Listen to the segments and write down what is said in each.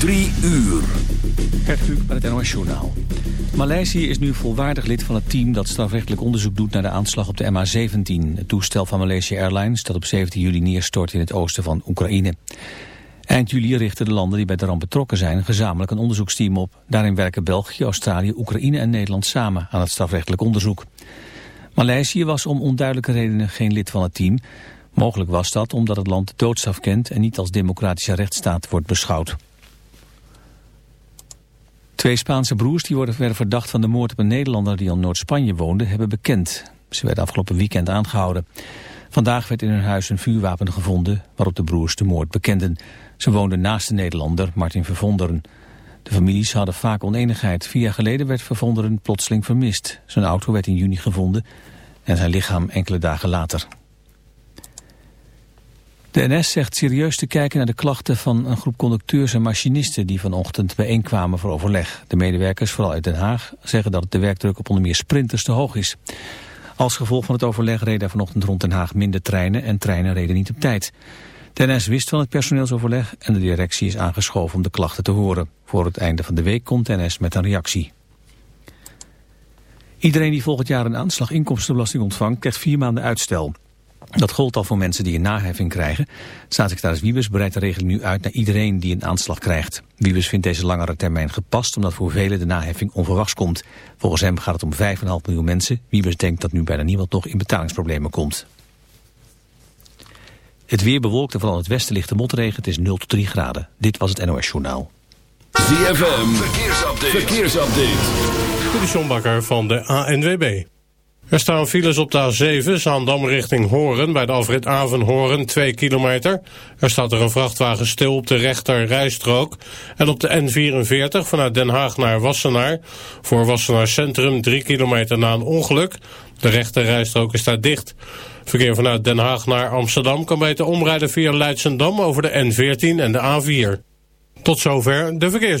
Drie uur. Gert Kluk met het NOS Journaal. Maleisië is nu volwaardig lid van het team dat strafrechtelijk onderzoek doet naar de aanslag op de MH17. Het toestel van Malaysia Airlines dat op 17 juli neerstort in het oosten van Oekraïne. Eind juli richten de landen die bij de ramp betrokken zijn gezamenlijk een onderzoeksteam op. Daarin werken België, Australië, Oekraïne en Nederland samen aan het strafrechtelijk onderzoek. Maleisië was om onduidelijke redenen geen lid van het team. Mogelijk was dat omdat het land de doodstraf kent en niet als democratische rechtsstaat wordt beschouwd. Twee Spaanse broers die worden werden verdacht van de moord op een Nederlander die al Noord-Spanje woonde, hebben bekend. Ze werden afgelopen weekend aangehouden. Vandaag werd in hun huis een vuurwapen gevonden waarop de broers de moord bekenden. Ze woonden naast de Nederlander, Martin Vervonderen. De families hadden vaak oneenigheid. Vier jaar geleden werd Vervonderen plotseling vermist. Zijn auto werd in juni gevonden en zijn lichaam enkele dagen later. De NS zegt serieus te kijken naar de klachten van een groep conducteurs en machinisten die vanochtend bijeenkwamen voor overleg. De medewerkers, vooral uit Den Haag, zeggen dat de werkdruk op onder meer sprinters te hoog is. Als gevolg van het overleg reden vanochtend rond Den Haag minder treinen en treinen reden niet op tijd. De NS wist van het personeelsoverleg en de directie is aangeschoven om de klachten te horen. Voor het einde van de week komt de NS met een reactie. Iedereen die volgend jaar een aanslag inkomstenbelasting ontvangt krijgt vier maanden uitstel. Dat gold al voor mensen die een naheffing krijgen. Staatssecretaris Wiebes breidt de regeling nu uit naar iedereen die een aanslag krijgt. Wiebes vindt deze langere termijn gepast omdat voor velen de naheffing onverwachts komt. Volgens hem gaat het om 5,5 miljoen mensen. Wiebes denkt dat nu bijna niemand nog in betalingsproblemen komt. Het weer bewolkt en vooral het westen ligt de motregen. Het is 0 tot 3 graden. Dit was het NOS Journaal. ZFM, verkeersupdate. verkeersupdate. De van de ANWB. Er staan files op de A7, Zaandam richting Horen, bij de afrit Avenhoorn, 2 kilometer. Er staat er een vrachtwagen stil op de rechter rijstrook. En op de N44 vanuit Den Haag naar Wassenaar, voor Wassenaar Centrum, 3 kilometer na een ongeluk. De rechter rijstrook is daar dicht. Verkeer vanuit Den Haag naar Amsterdam kan beter omrijden via Leidsendam over de N14 en de A4. Tot zover de verkeers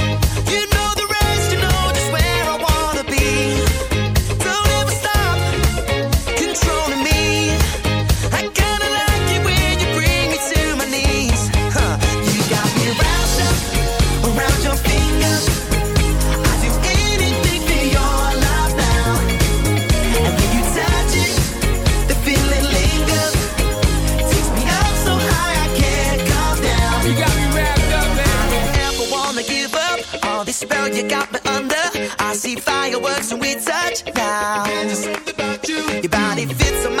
body fits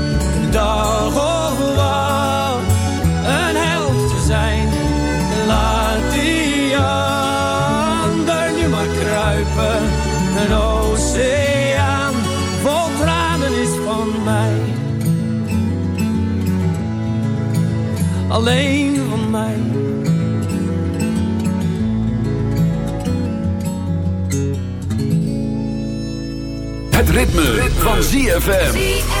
Alleen van mij. Het ritme, van ZFM.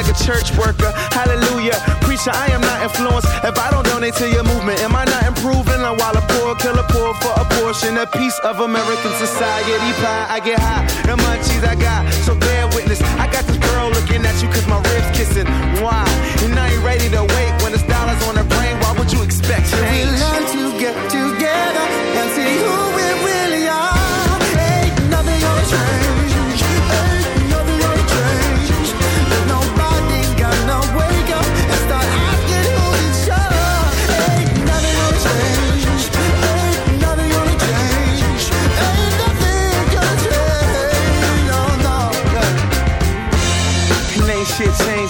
like a church worker. Hallelujah. Preacher, I am not influenced. If I don't donate to your movement, am I not improving? I'm while a poor killer poor for a portion, a piece of American society pie. I get high, the munchies I got, so bear witness. I got this girl looking at you cause my ribs kissing. Why? And I ain't ready to wait when it's dollars on her brain. Why would you expect change? We learn to get together and see who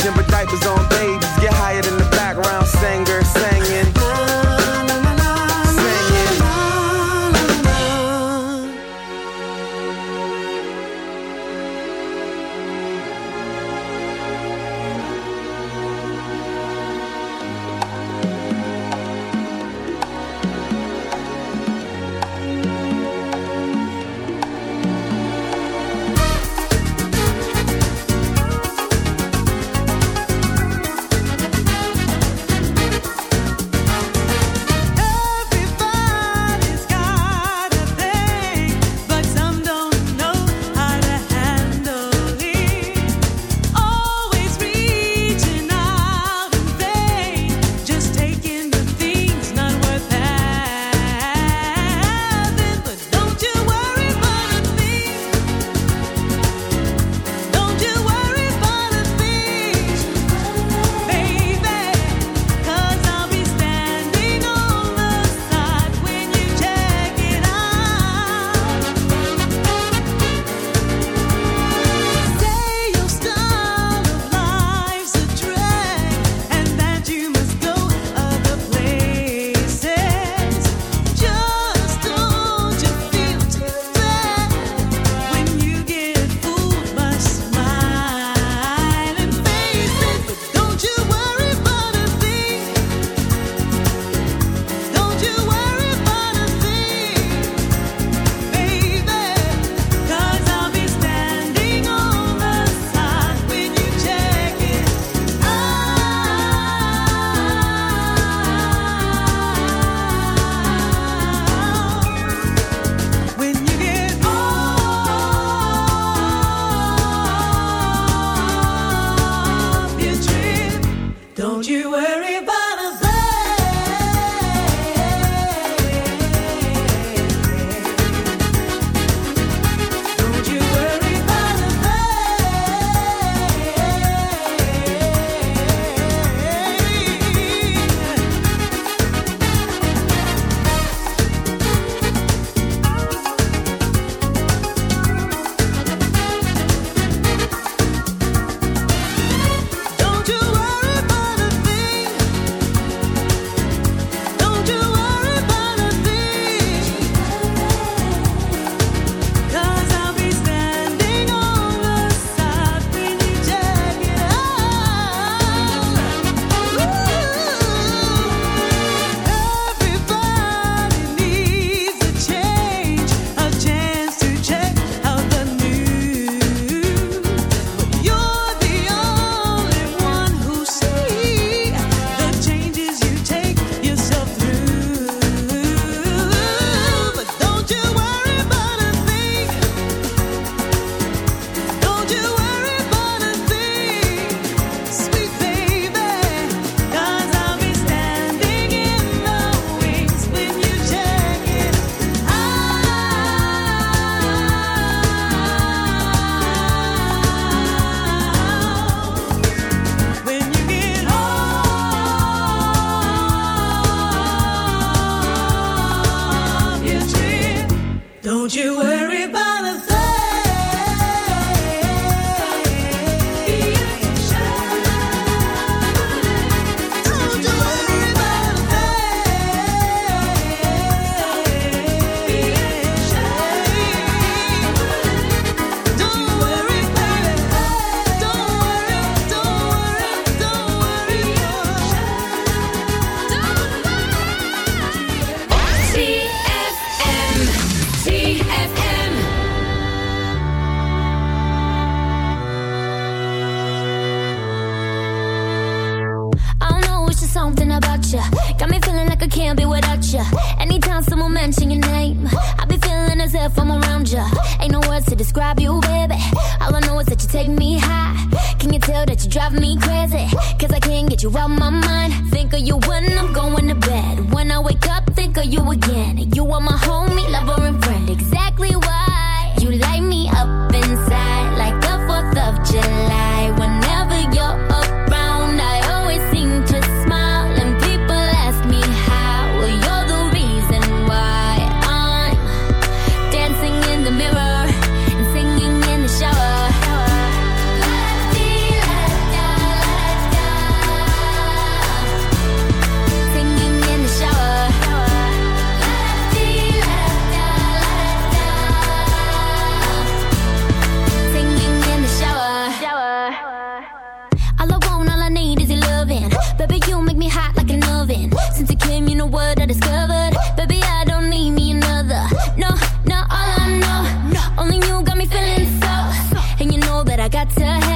and with diapers on.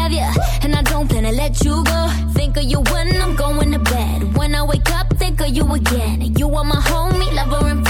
have you, and I don't plan to let you go. Think of you when I'm going to bed. When I wake up, think of you again. You are my homie, lover, and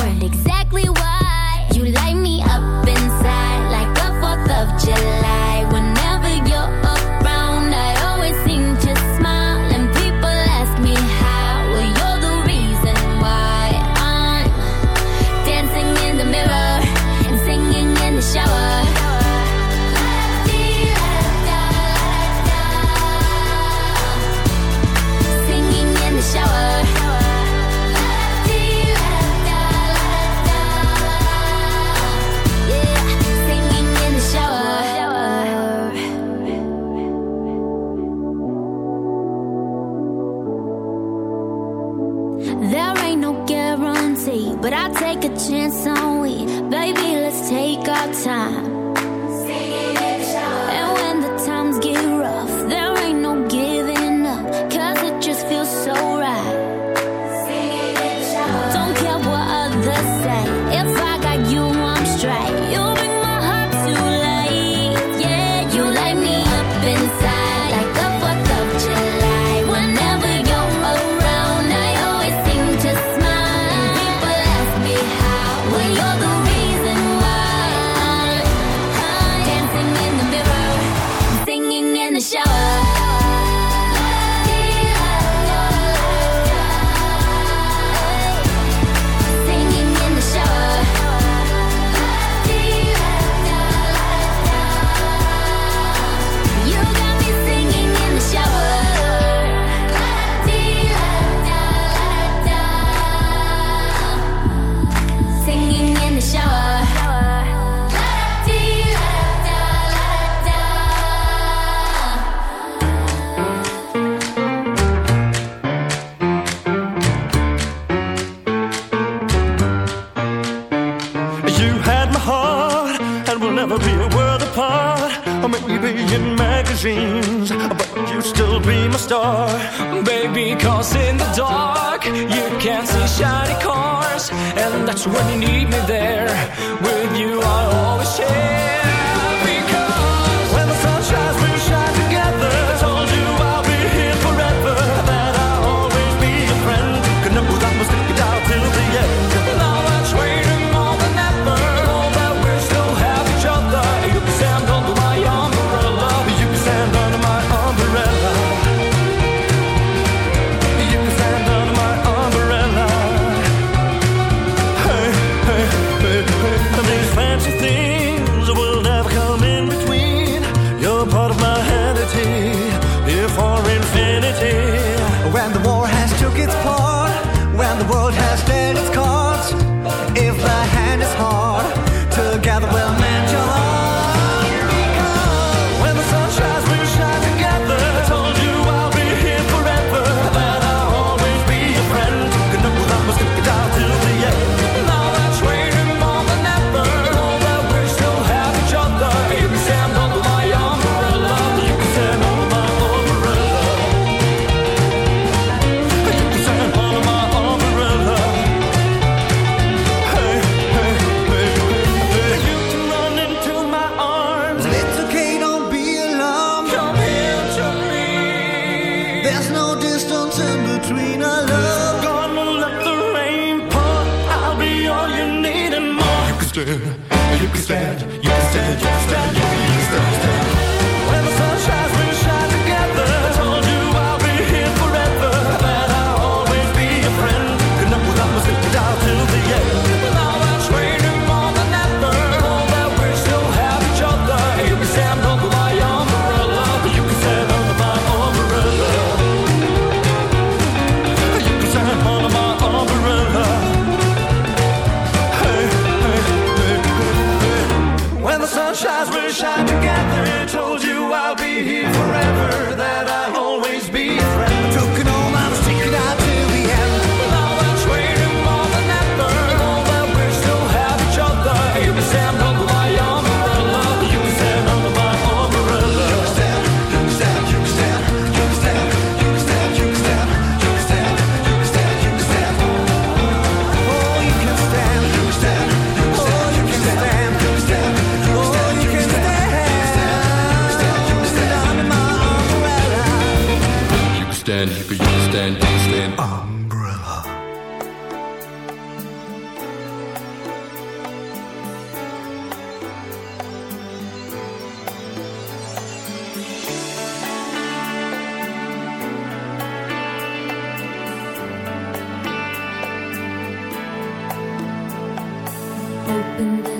等待。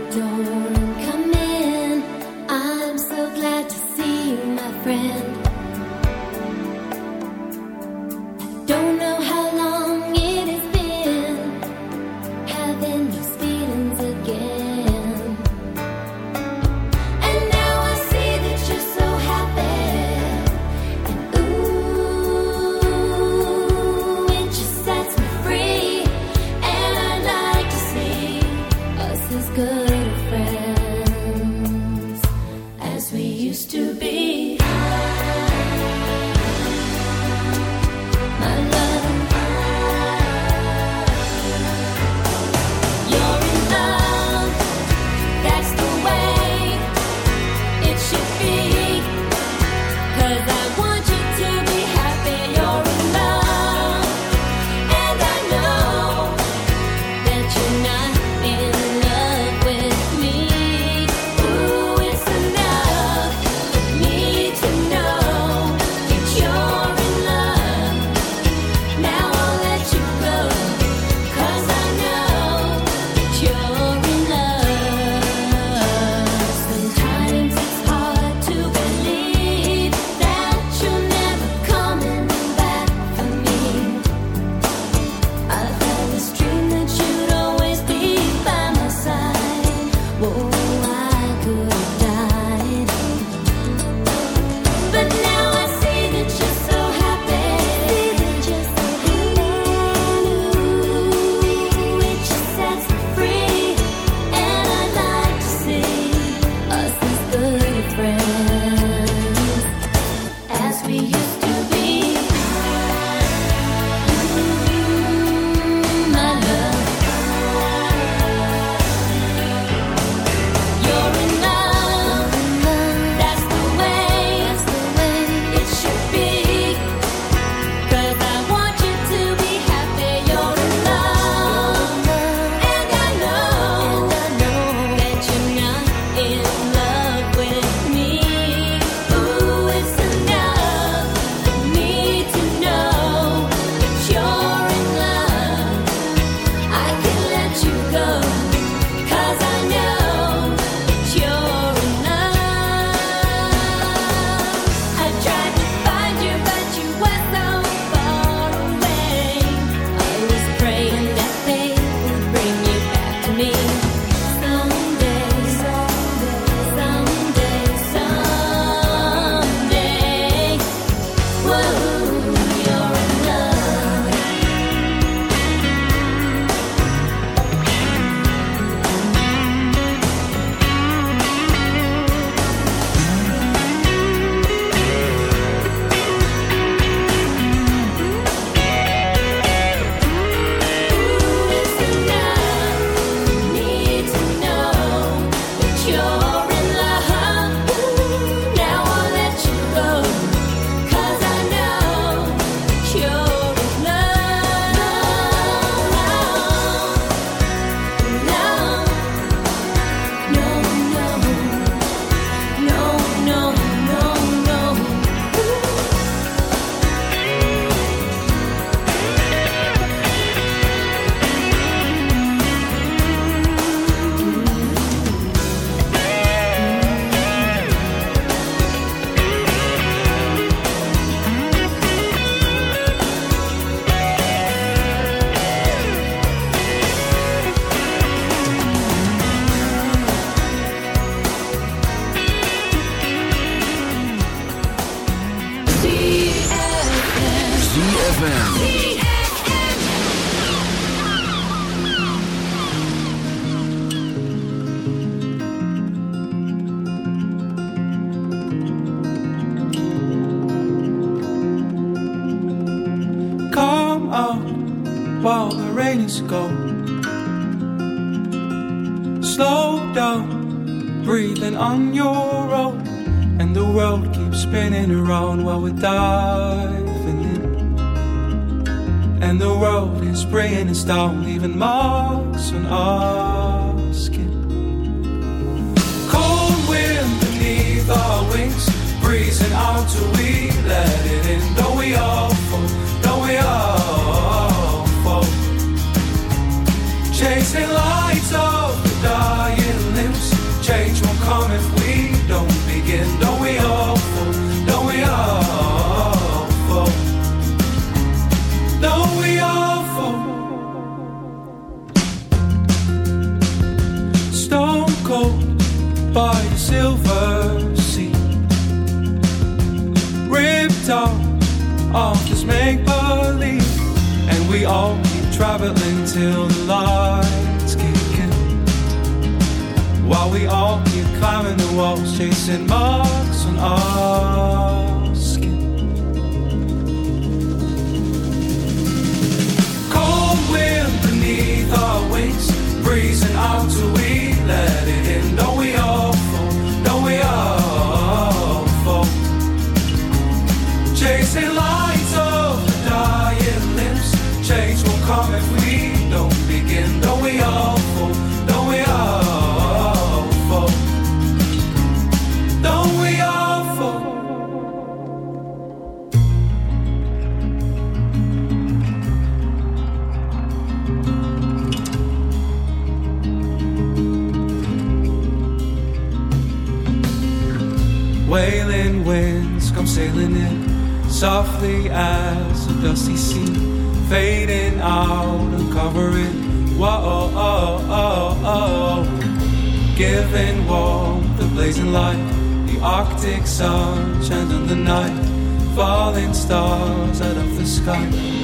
Arctic sun, chanting the night, falling stars out of the sky.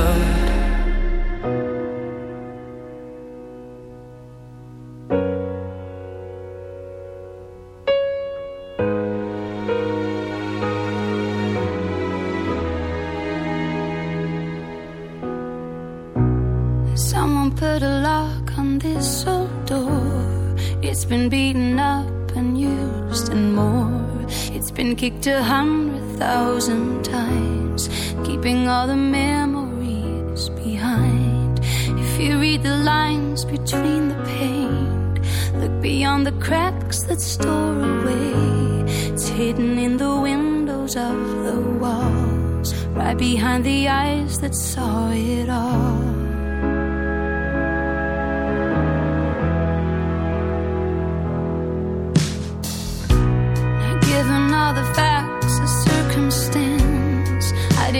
Someone put a lock on this old door. It's been beaten up and used and more. It's been kicked a hundred thousand times, keeping all the memories behind. If you read the lines between the paint, look beyond the cracks that store away. It's hidden in the windows of the walls, right behind the eyes that saw it all.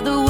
other